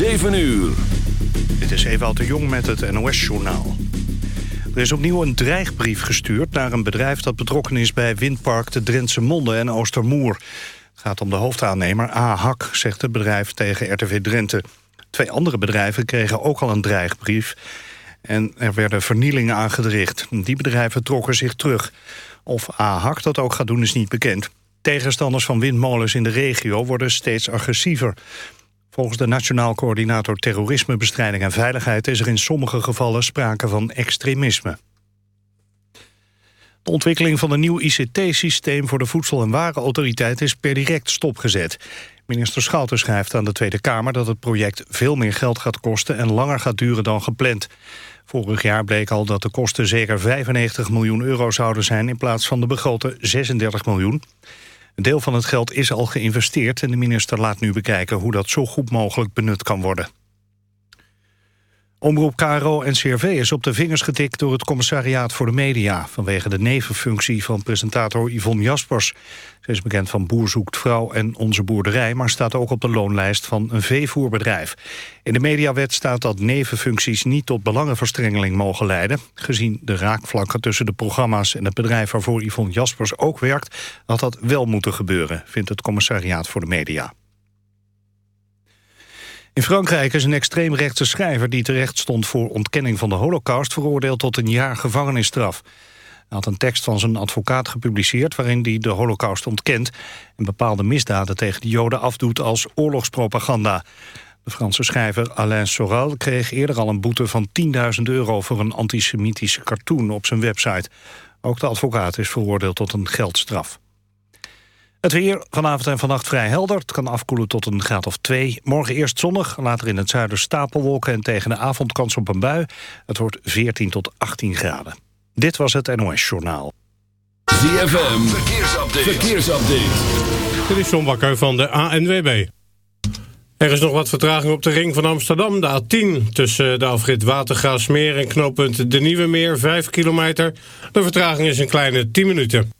7 uur. Dit is Ewout de Jong met het NOS-journaal. Er is opnieuw een dreigbrief gestuurd naar een bedrijf... dat betrokken is bij windpark de Drentse Monde en Oostermoer. Het gaat om de hoofdaannemer A-Hak, zegt het bedrijf tegen RTV Drenthe. Twee andere bedrijven kregen ook al een dreigbrief... en er werden vernielingen aangericht. Die bedrijven trokken zich terug. Of A-Hak dat ook gaat doen is niet bekend. Tegenstanders van windmolens in de regio worden steeds agressiever. Volgens de Nationaal Coördinator Terrorismebestrijding en Veiligheid... is er in sommige gevallen sprake van extremisme. De ontwikkeling van een nieuw ICT-systeem voor de Voedsel- en Warenautoriteit is per direct stopgezet. Minister Schouten schrijft aan de Tweede Kamer dat het project veel meer geld gaat kosten en langer gaat duren dan gepland. Vorig jaar bleek al dat de kosten zeker 95 miljoen euro zouden zijn in plaats van de begrote 36 miljoen. Een deel van het geld is al geïnvesteerd en de minister laat nu bekijken hoe dat zo goed mogelijk benut kan worden. Omroep KRO en CRV is op de vingers getikt door het commissariaat voor de media... vanwege de nevenfunctie van presentator Yvonne Jaspers. Ze is bekend van Boer zoekt vrouw en Onze Boerderij... maar staat ook op de loonlijst van een veevoerbedrijf. In de mediawet staat dat nevenfuncties niet tot belangenverstrengeling mogen leiden. Gezien de raakvlakken tussen de programma's en het bedrijf... waarvoor Yvonne Jaspers ook werkt, had dat wel moeten gebeuren... vindt het commissariaat voor de media. In Frankrijk is een extreemrechtse schrijver die terecht stond voor ontkenning van de holocaust veroordeeld tot een jaar gevangenisstraf. Hij had een tekst van zijn advocaat gepubliceerd waarin hij de holocaust ontkent en bepaalde misdaden tegen de joden afdoet als oorlogspropaganda. De Franse schrijver Alain Soral kreeg eerder al een boete van 10.000 euro voor een antisemitische cartoon op zijn website. Ook de advocaat is veroordeeld tot een geldstraf. Het weer vanavond en vannacht vrij helder. Het kan afkoelen tot een graad of 2. Morgen eerst zonnig, later in het zuiden stapelwolken... en tegen de avond kans op een bui. Het wordt 14 tot 18 graden. Dit was het NOS Journaal. ZFM, verkeersupdate. verkeersupdate. Dit is John Bakker van de ANWB. Er is nog wat vertraging op de ring van Amsterdam, de A10... tussen de afrit Watergraafsmeer en knooppunt De Nieuwe Meer, 5 kilometer. De vertraging is een kleine 10 minuten.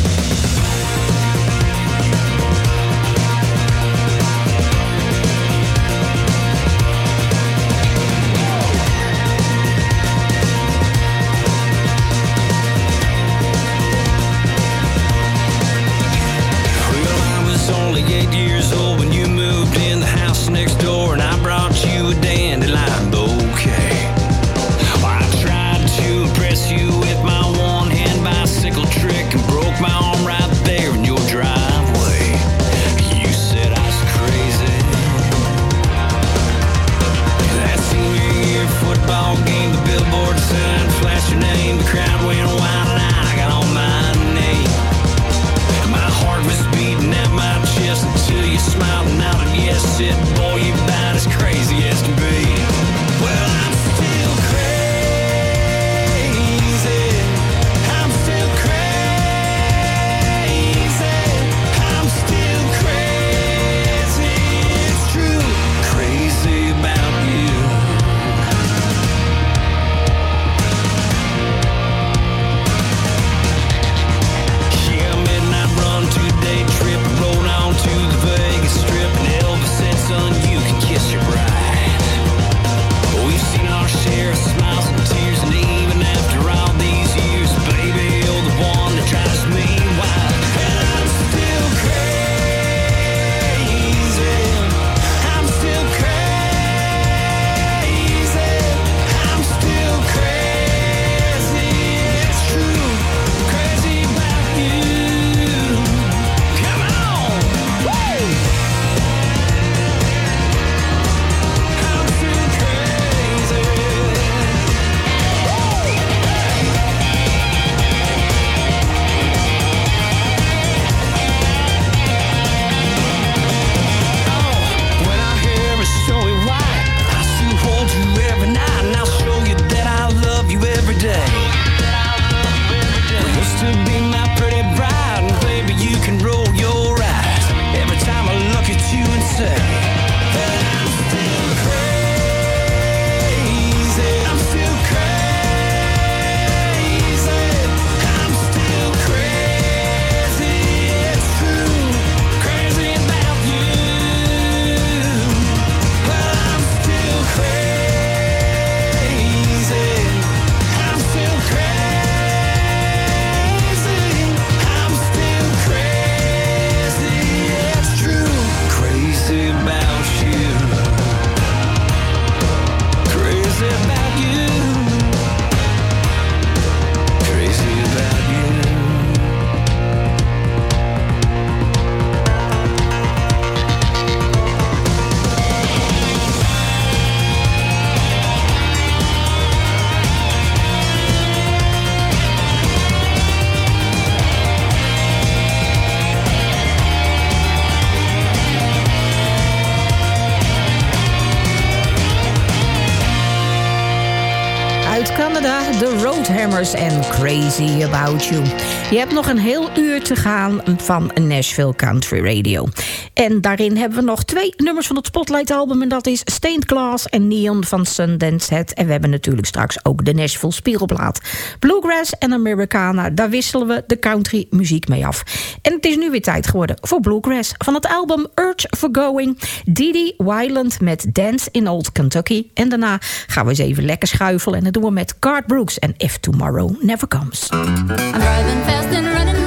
And. en Crazy About You. Je hebt nog een heel uur te gaan van Nashville Country Radio. En daarin hebben we nog twee nummers van het Spotlight album... en dat is Stained Glass en Neon van Sundance Head. En we hebben natuurlijk straks ook de Nashville Spiegelplaat. Bluegrass en Americana, daar wisselen we de country muziek mee af. En het is nu weer tijd geworden voor Bluegrass... van het album Urge for Going, Didi Wyland met Dance in Old Kentucky... en daarna gaan we eens even lekker schuiven en dat doen we met Card Brooks en If Tomorrow Never I'm driving fast and running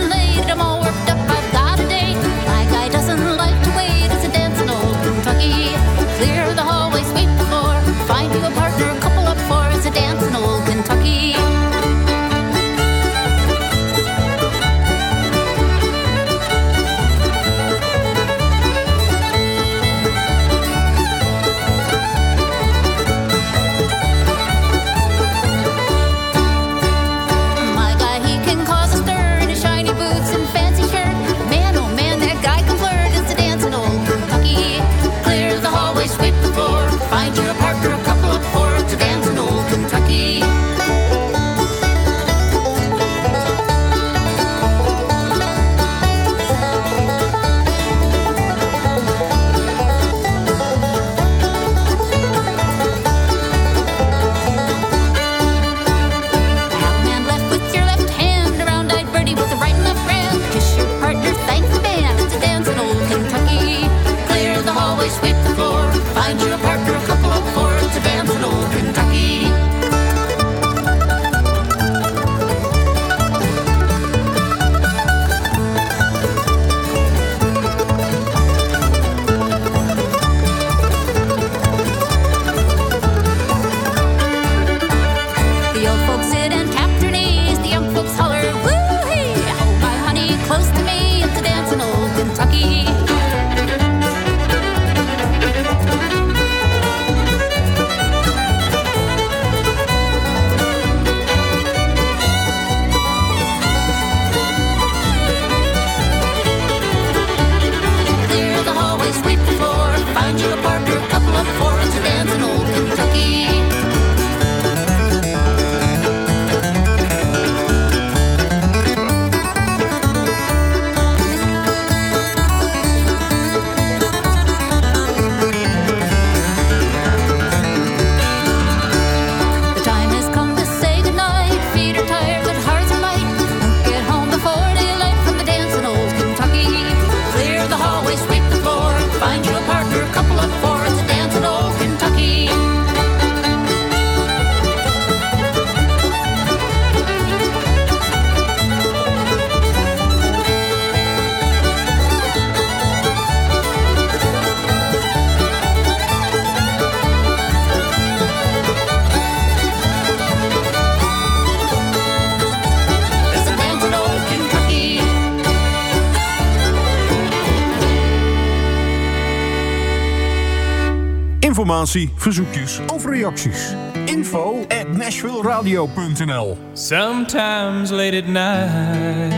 informatie, verzoekjes of reacties. Info at nashvilleradio.nl Sometimes late at night,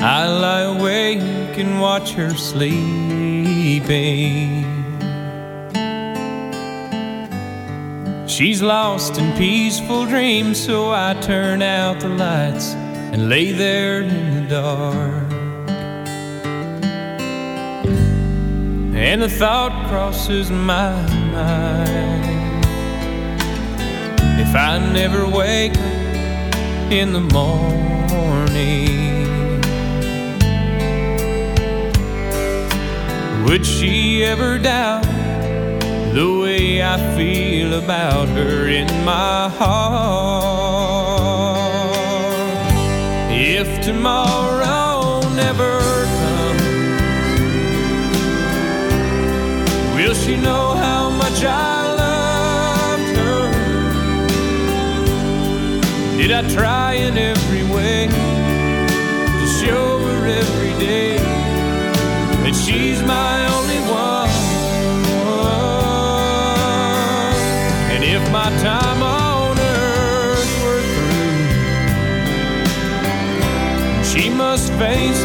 I lie awake and watch her sleeping. She's lost in peaceful dreams, so I turn out the lights and lay there in the dark. And the thought crosses my mind if I never wake up in the morning, would she ever doubt the way I feel about her in my heart? If tomorrow never will she know how much I loved her? Did I try in every way to show her every day that she's my only one? And if my time on earth were through, she must face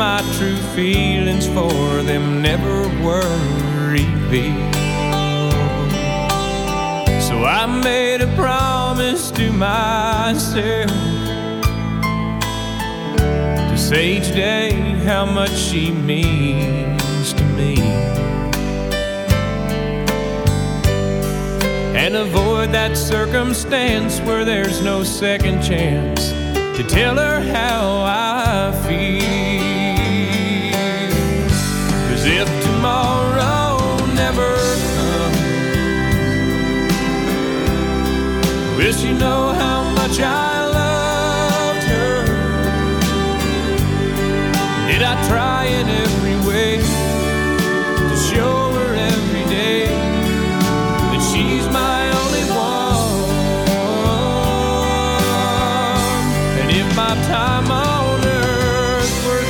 my true feelings for them never were revealed. So I made a promise to myself to say each day how much she means to me. And avoid that circumstance where there's no second chance to tell her how I feel. She know how much I loved her? Did I try in every way to show her every day that she's my only one? And if my time on earth were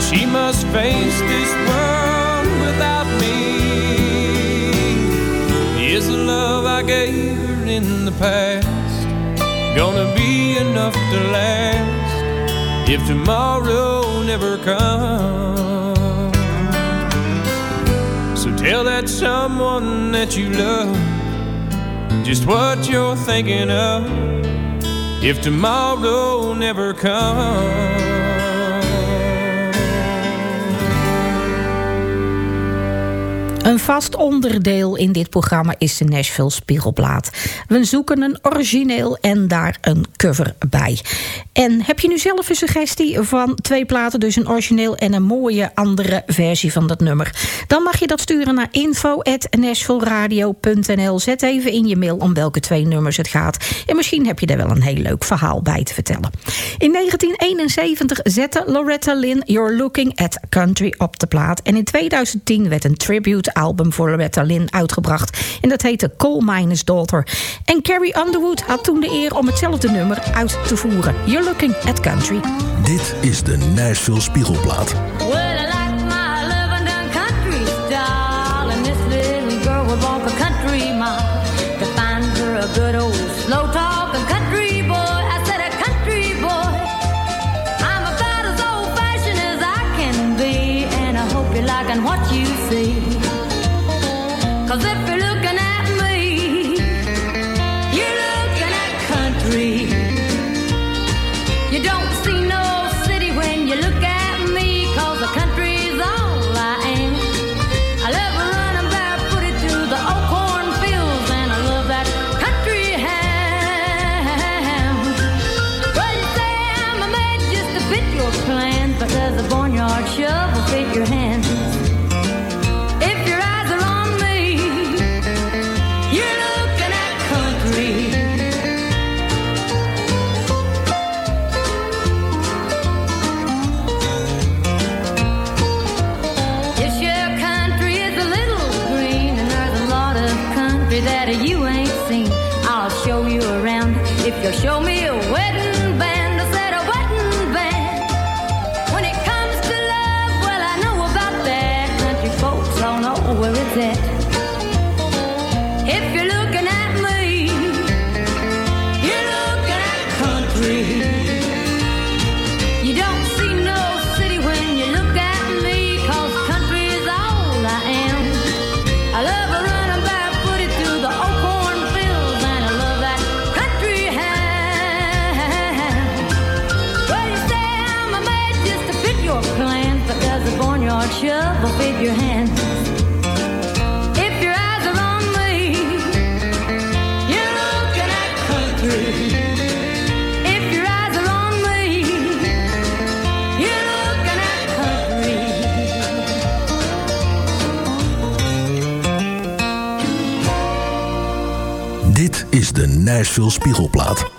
through, she must face in the past gonna be enough to last if tomorrow never comes? So tell that someone that you love just what you're thinking of if tomorrow never comes. Een vast onderdeel in dit programma is de Nashville Spiegelplaat. We zoeken een origineel en daar een cover bij. En heb je nu zelf een suggestie van twee platen, dus een origineel en een mooie andere versie van dat nummer? Dan mag je dat sturen naar info@nashvilleradio.nl. Zet even in je mail om welke twee nummers het gaat. En misschien heb je daar wel een heel leuk verhaal bij te vertellen. In 1971 zette Loretta Lynn You're Looking at Country op de plaat. En in 2010 werd een tribute album voor Loretta Lynn uitgebracht. En dat heette Coal Miner's Daughter. En Carrie Underwood had toen de eer om hetzelfde nummer uit te voeren. You're Looking at Country. Dit is de Nashville Spiegelplaat. Well, I like The barnyard shovel fit your hands. Nashville Spiegelplaat.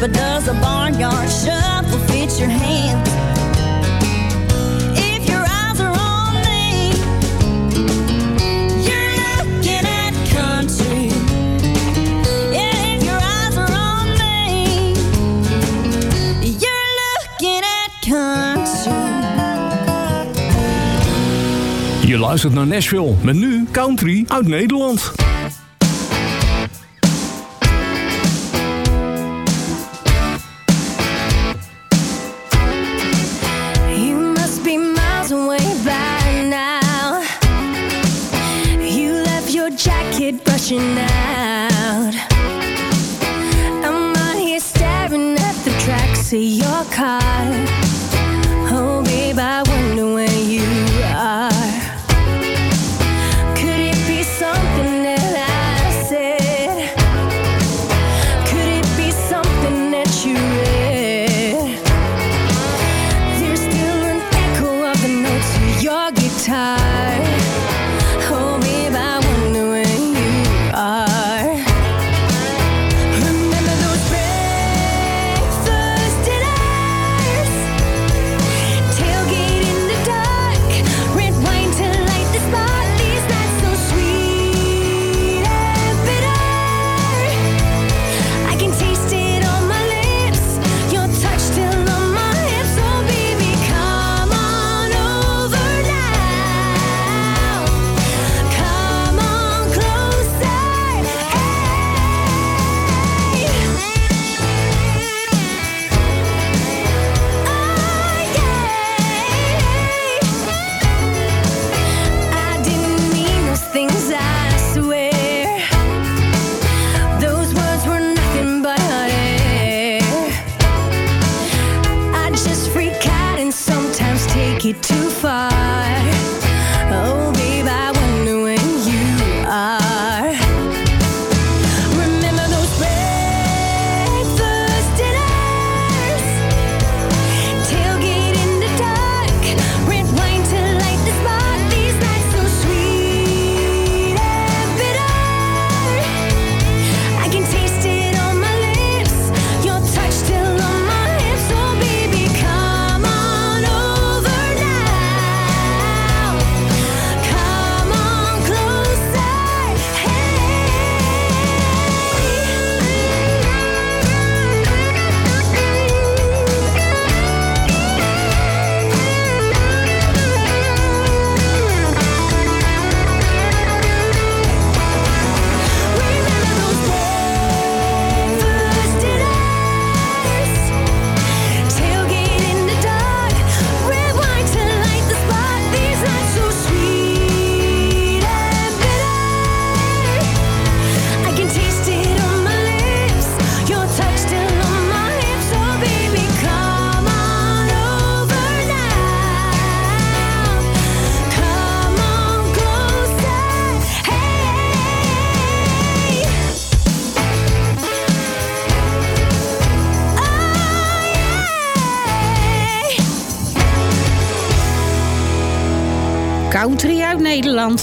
But does a barnyard shuffle fit your hand? If your eyes Je luistert naar Nashville, met nu country uit Nederland.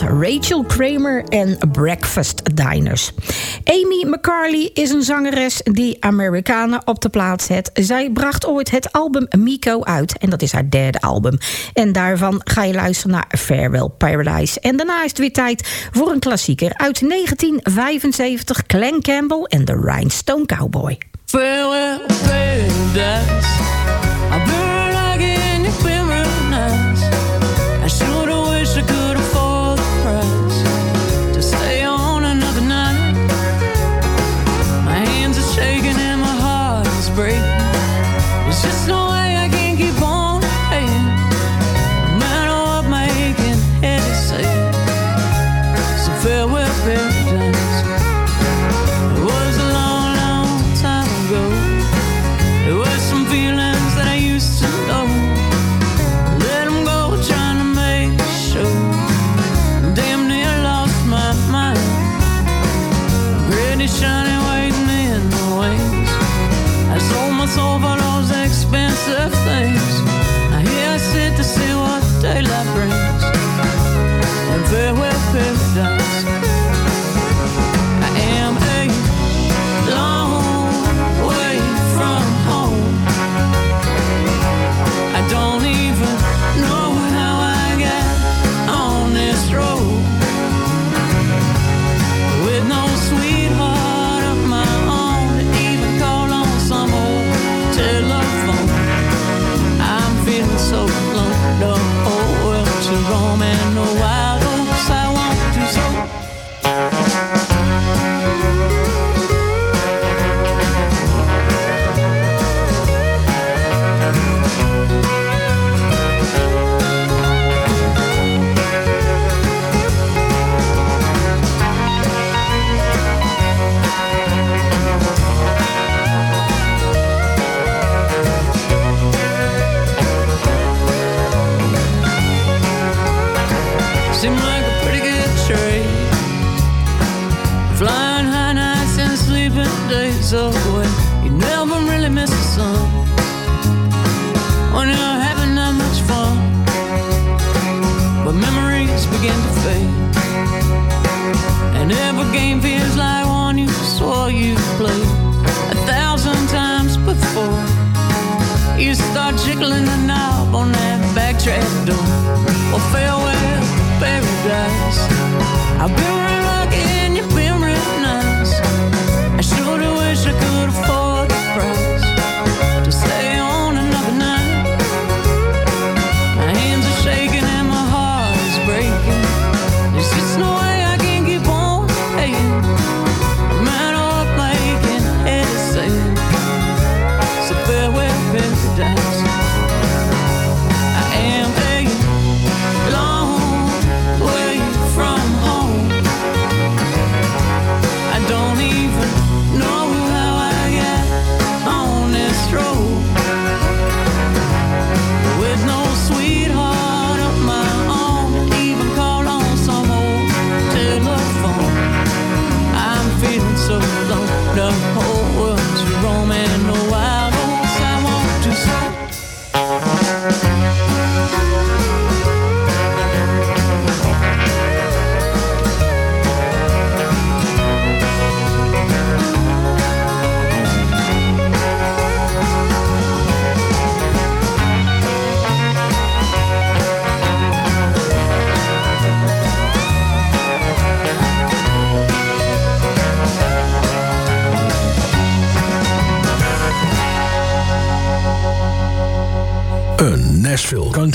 Rachel Kramer en Breakfast Diners. Amy McCarley is een zangeres die Amerikanen op de plaats zet. Zij bracht ooit het album Miko uit en dat is haar derde album. En daarvan ga je luisteren naar Farewell Paradise. En daarna is het weer tijd voor een klassieker uit 1975, Clan Campbell en The Rhinestone Cowboy. Farewell Paradise.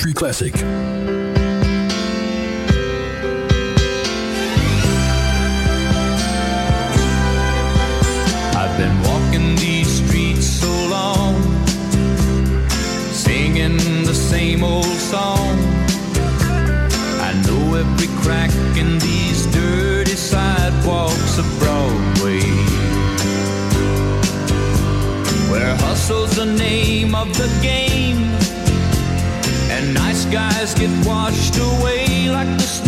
Country Classic. Get washed away like the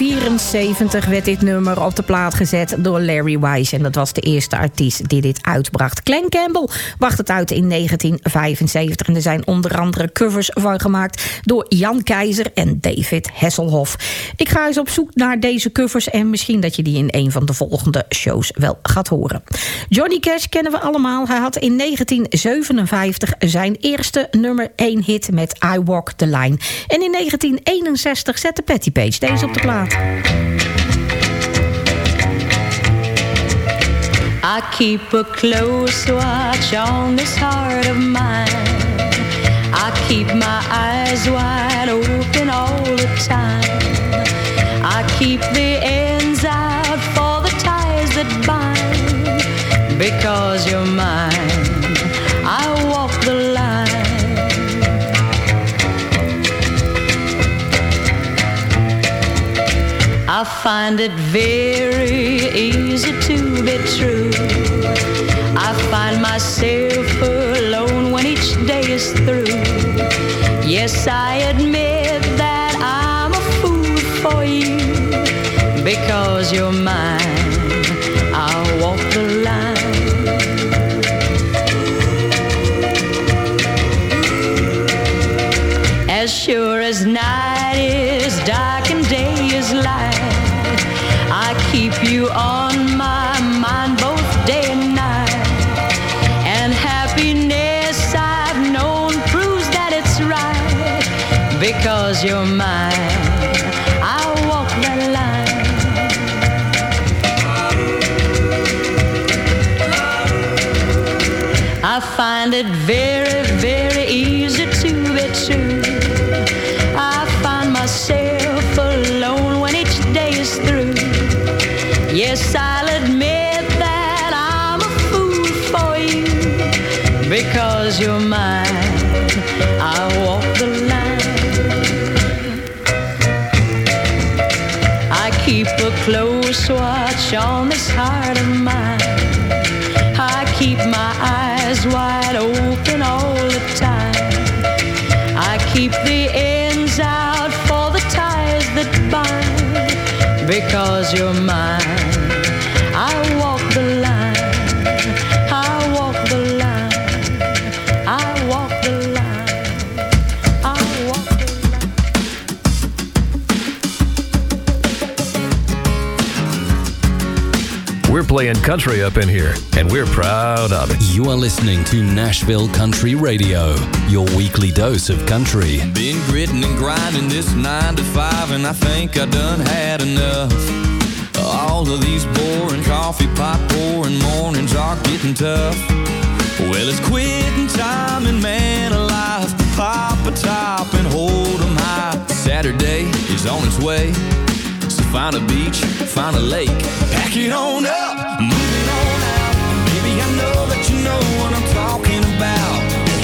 1974 werd dit nummer op de plaat gezet door Larry Wise. En dat was de eerste artiest die dit uitbracht. Glenn Campbell bracht het uit in 1975. En er zijn onder andere covers van gemaakt door Jan Keizer en David Hasselhoff. Ik ga eens op zoek naar deze covers. En misschien dat je die in een van de volgende shows wel gaat horen. Johnny Cash kennen we allemaal. Hij had in 1957 zijn eerste nummer 1 hit met I Walk the Line. En in 1961 zette Patty Page deze op de plaat. I keep a close watch on this heart of mine. I keep my eyes wide open all the time. I keep the ends out for the ties that bind. Because you're mine, find it very easy to be true. I find myself alone when each day is through. Yes, I admit that I'm a fool for you because you're mine. I'll walk the line. As sure as night it very, very easy to be true. I find myself alone when each day is through. Yes, I'll admit that I'm a fool for you because you're mine. We're playing country up in here, and we're proud of it. You are listening to Nashville Country Radio, your weekly dose of country. Been gritting and grinding this nine to five, and I think I done had enough. All of these boring coffee pot pouring mornings are getting tough. Well, it's quitting time, and man alive, pop a top and hold 'em high. Saturday is on its way, so find a beach, find a lake, pack it on up,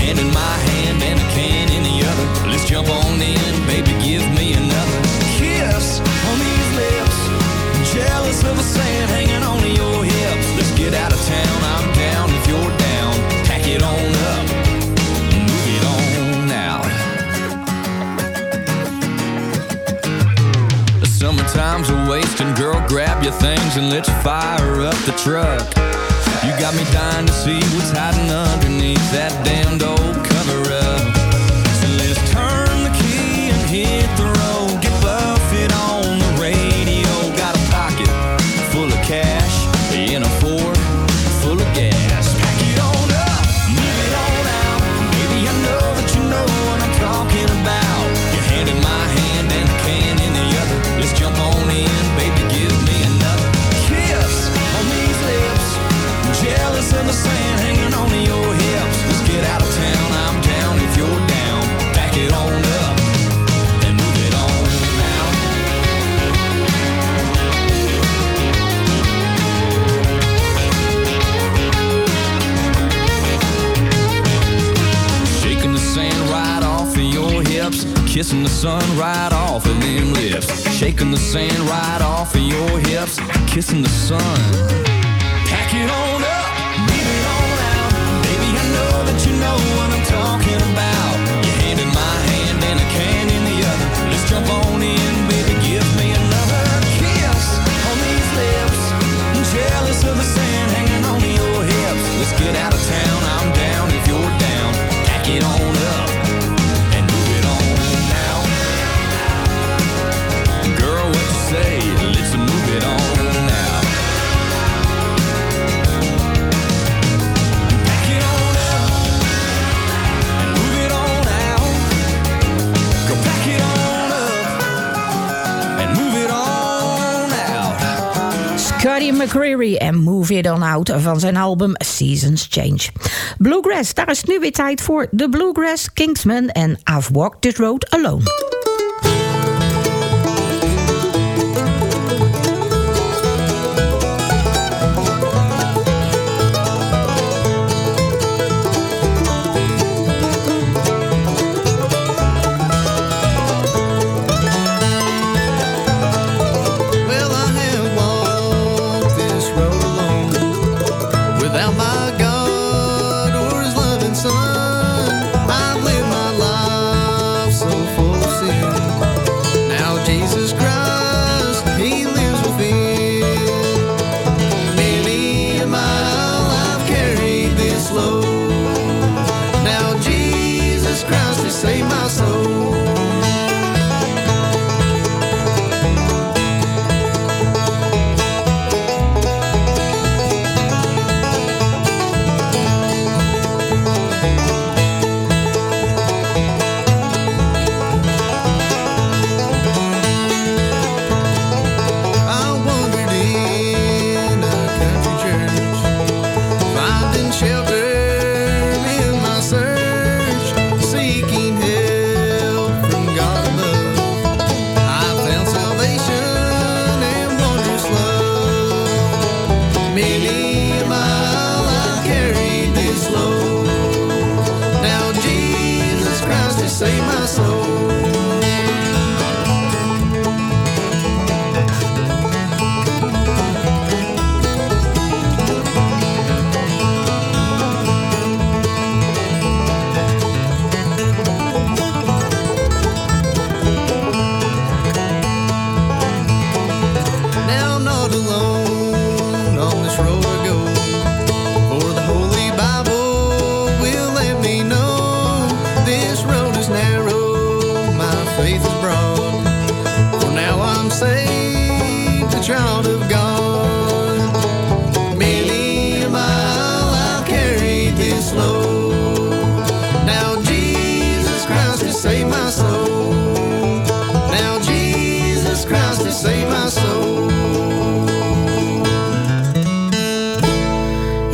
hand in my hand and a can in the other. Let's jump on in, baby, give me another kiss on these lips. Jealous of the sand hanging on your hips. Let's get out of town, I'm down if you're down. Pack it on up, move it on out. Summertime's a wasting, girl. Grab your things and let's fire up the truck. You got me dying to see what's hiding underneath that damned old En Move It On Out van zijn album Seasons Change. Bluegrass, daar is nu weer tijd voor The Bluegrass Kingsman en I've Walked This Road Alone.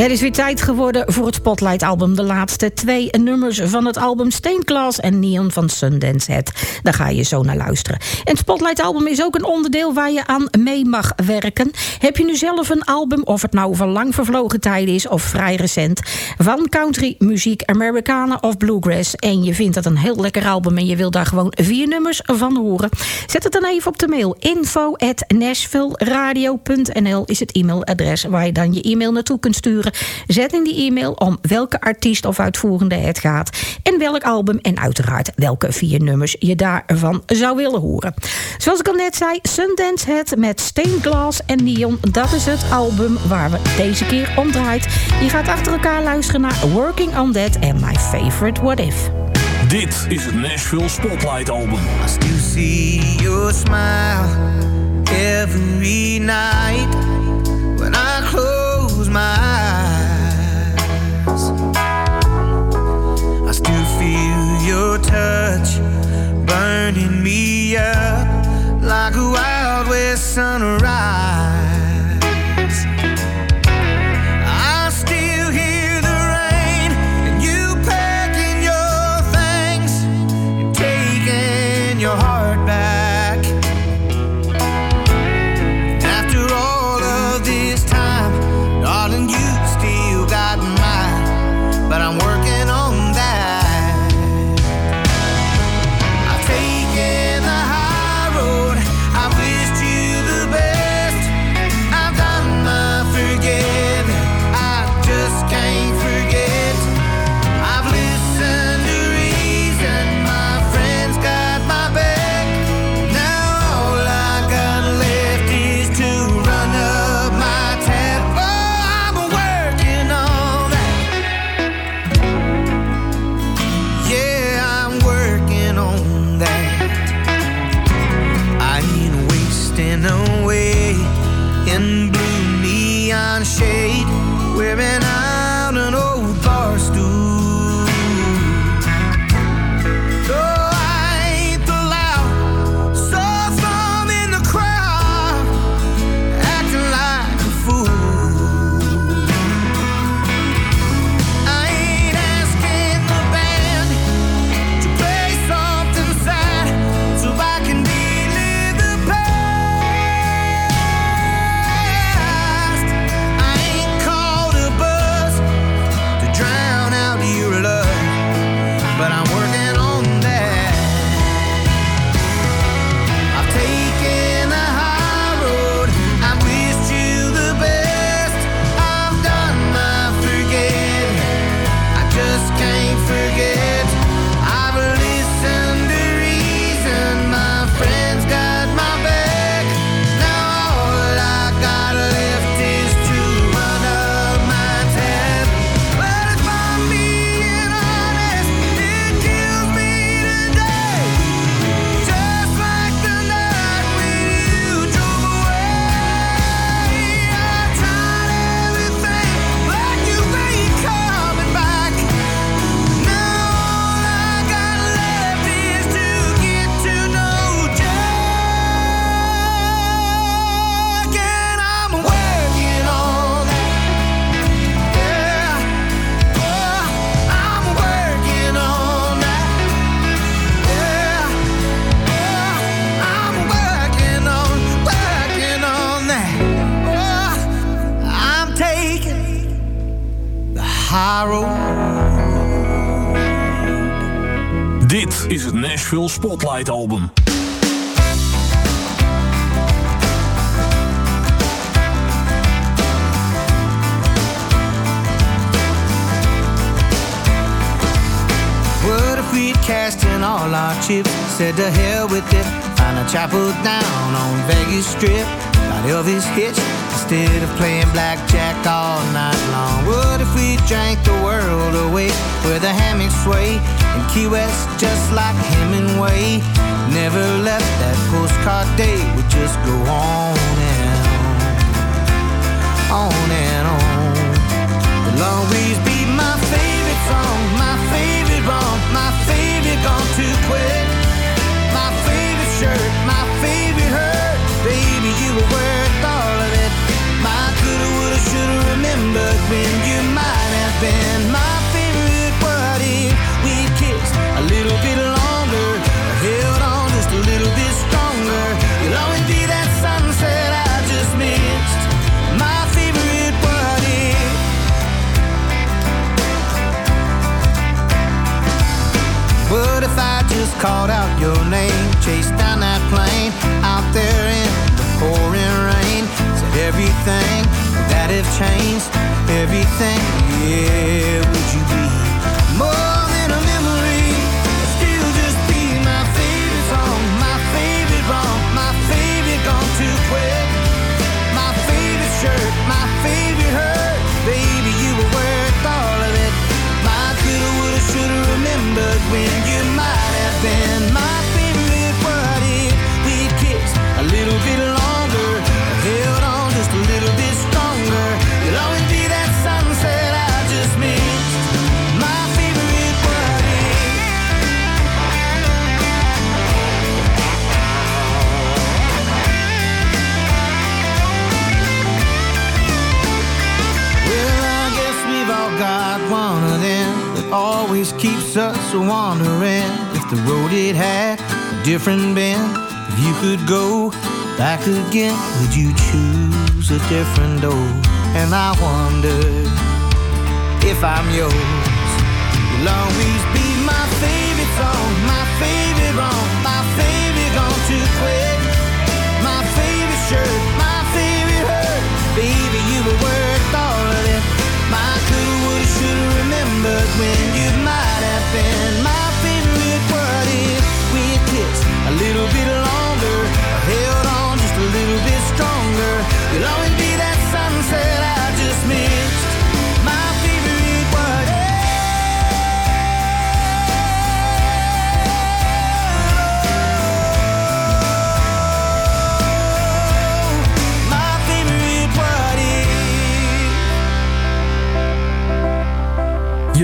Het is weer tijd geworden voor het Spotlight-album. De laatste twee nummers van het album Steenklaas en Neon van Sundance Head. Daar ga je zo naar luisteren. En het Spotlight-album is ook een onderdeel waar je aan mee mag werken. Heb je nu zelf een album, of het nou van lang vervlogen tijden is of vrij recent... van country, muziek, Americana of bluegrass... en je vindt dat een heel lekker album en je wil daar gewoon vier nummers van horen... zet het dan even op de mail. info at nashvilleradio.nl is het e-mailadres waar je dan je e-mail naartoe kunt sturen. Zet in die e-mail om welke artiest of uitvoerende het gaat... en welk album en uiteraard welke vier nummers je daarvan zou willen horen. Zoals ik al net zei, Sundance Head met Steenglass en Neon... dat is het album waar we deze keer om draait. Je gaat achter elkaar luisteren naar Working on That en My Favorite What If. Dit is het Nashville Spotlight Album. still see your smile every night when I close my eyes. Touch burning me up like a wild west sunrise. Spotlight Album. What if we'd cast in all our chips? Said to hell with it. Find a chapel down on Vegas Strip. Got Elvis hitched instead of playing blackjack all night long. What if we drank the world away where the hammocks sway in Key West just like Hemingway? Never left that postcard day. We just go on and on, on and on. It'll always be my favorite song, my favorite wrong, my favorite gone too quick. My favorite shirt, my favorite hurt. Baby, you were worth all of it. My coulda, woulda, shoulda remembered when you and little bit longer. I held on just a little bit stronger. You'll always be that sunset I just missed. My favorite word is. If I just called out your name, chased down that plane out there in the pouring rain, said everything that have changed, everything, yeah, would you be more? also wondering if the road it had a different bend. If you could go back again, would you choose a different door? And I wonder if I'm yours. You'll always be.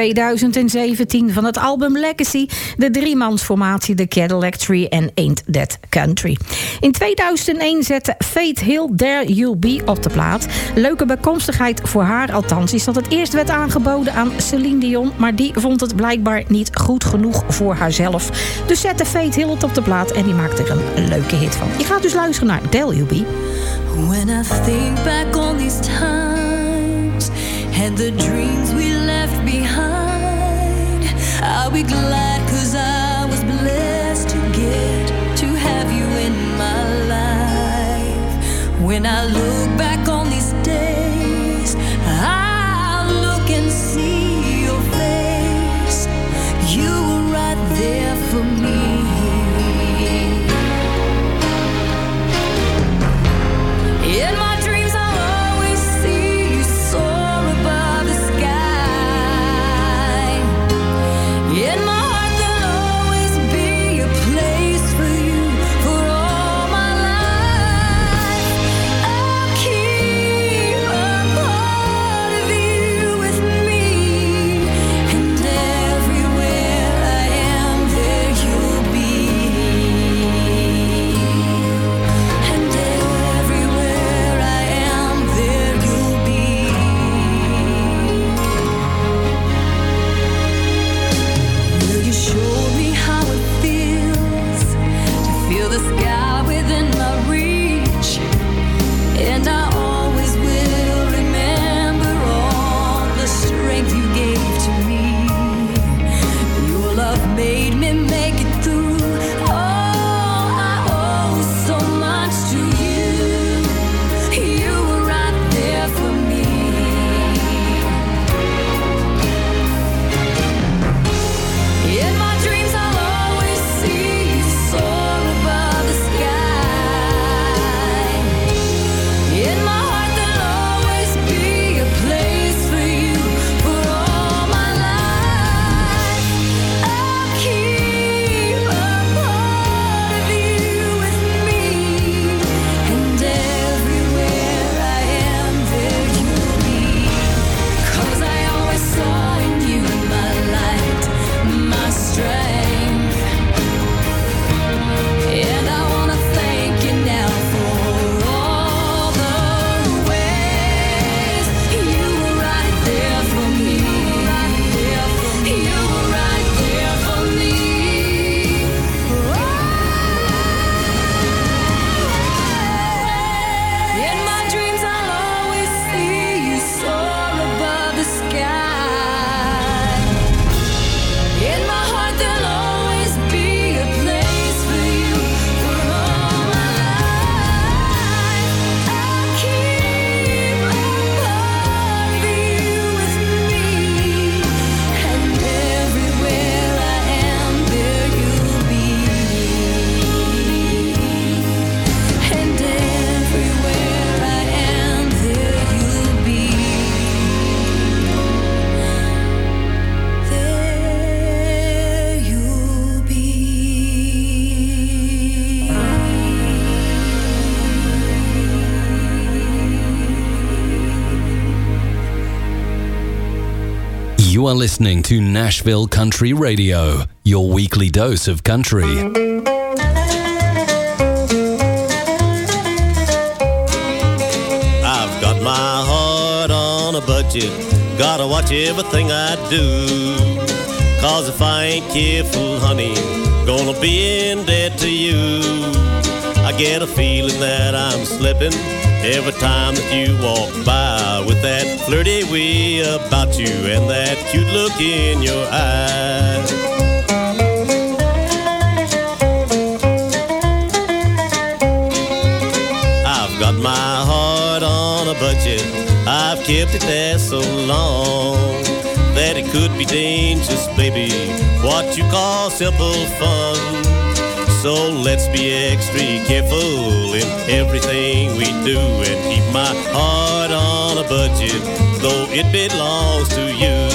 2017 van het album Legacy, de driemansformatie The Cadillac Tree en Ain't That Country. In 2001 zette Fate Hill There You'll Be op de plaat. Leuke bijkomstigheid voor haar althans is dat het eerst werd aangeboden aan Celine Dion, maar die vond het blijkbaar niet goed genoeg voor haarzelf. Dus zette Fate Hill het op de plaat en die maakte er een leuke hit van. Je gaat dus luisteren naar There You'll Be. When I think back on these times and the dreams we behind, I'll be glad cause I was blessed to get to have you in my life. When I look back on listening to Nashville Country Radio, your weekly dose of country. I've got my heart on a budget. Gotta watch everything I do. Cause if I ain't careful, honey, gonna be in debt to you. I get a feeling that I'm slipping every time that you walk by with that flirty way about you and that cute look in your got my heart on a budget. I've kept it there so long that it could be dangerous, baby. What you call simple fun. So let's be extra careful in everything we do and keep my heart on a budget, though it belongs to you.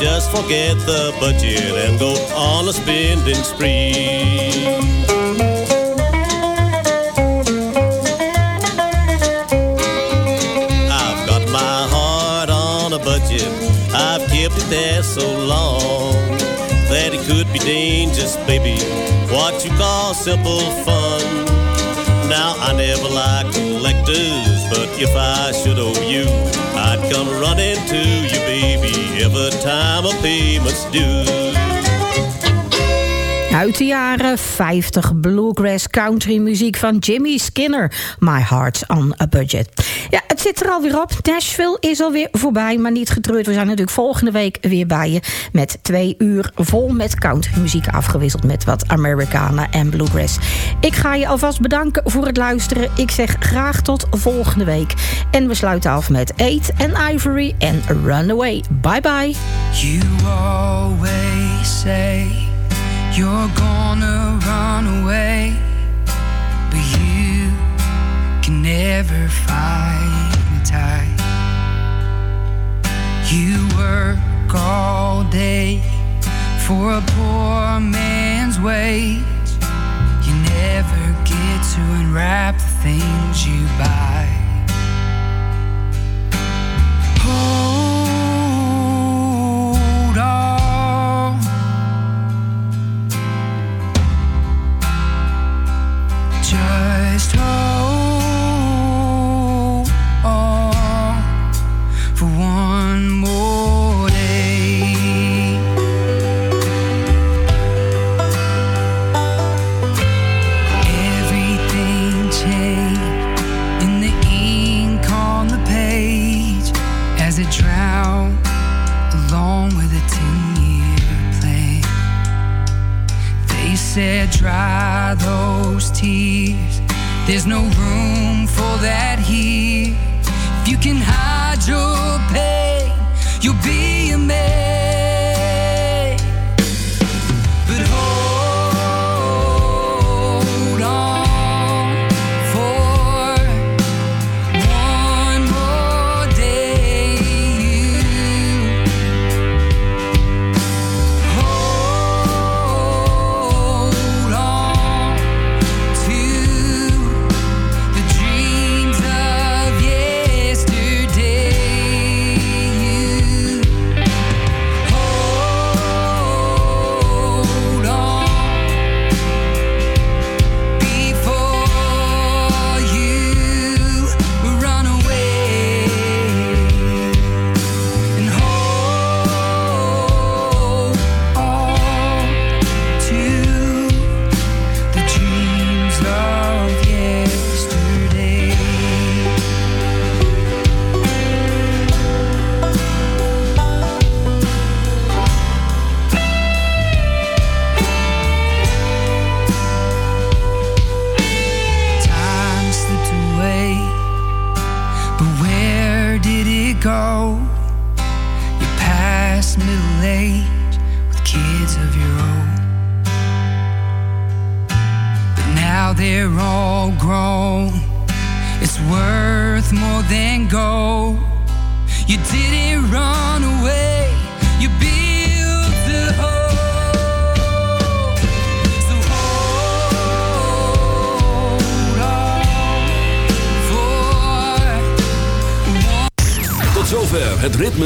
Just forget the budget and go on a spending spree. I've got my heart on a budget. I've kept it there so long that it could be dangerous, baby. What you call simple fun. Now I never like collectors, but if I should owe you, I'd come running to you, every time a payment's due. Uit de jaren 50 bluegrass country muziek van Jimmy Skinner. My Heart's on a Budget. Ja, het zit er alweer op. Nashville is alweer voorbij, maar niet getreurd. We zijn natuurlijk volgende week weer bij je. Met twee uur vol met country muziek afgewisseld met wat Americana en bluegrass. Ik ga je alvast bedanken voor het luisteren. Ik zeg graag tot volgende week. En we sluiten af met Eight and Ivory en Runaway. Bye bye. You always say you're gonna run away, but you can never find the time. You work all day for a poor man's wage. You never get to unwrap the things you buy. Just hold on for one more day. Everything changed in the ink on the page as it drowned along with a 10 year plan. They said, dry those tears. There's no room for that here. If you can hide your pain, you'll be a man.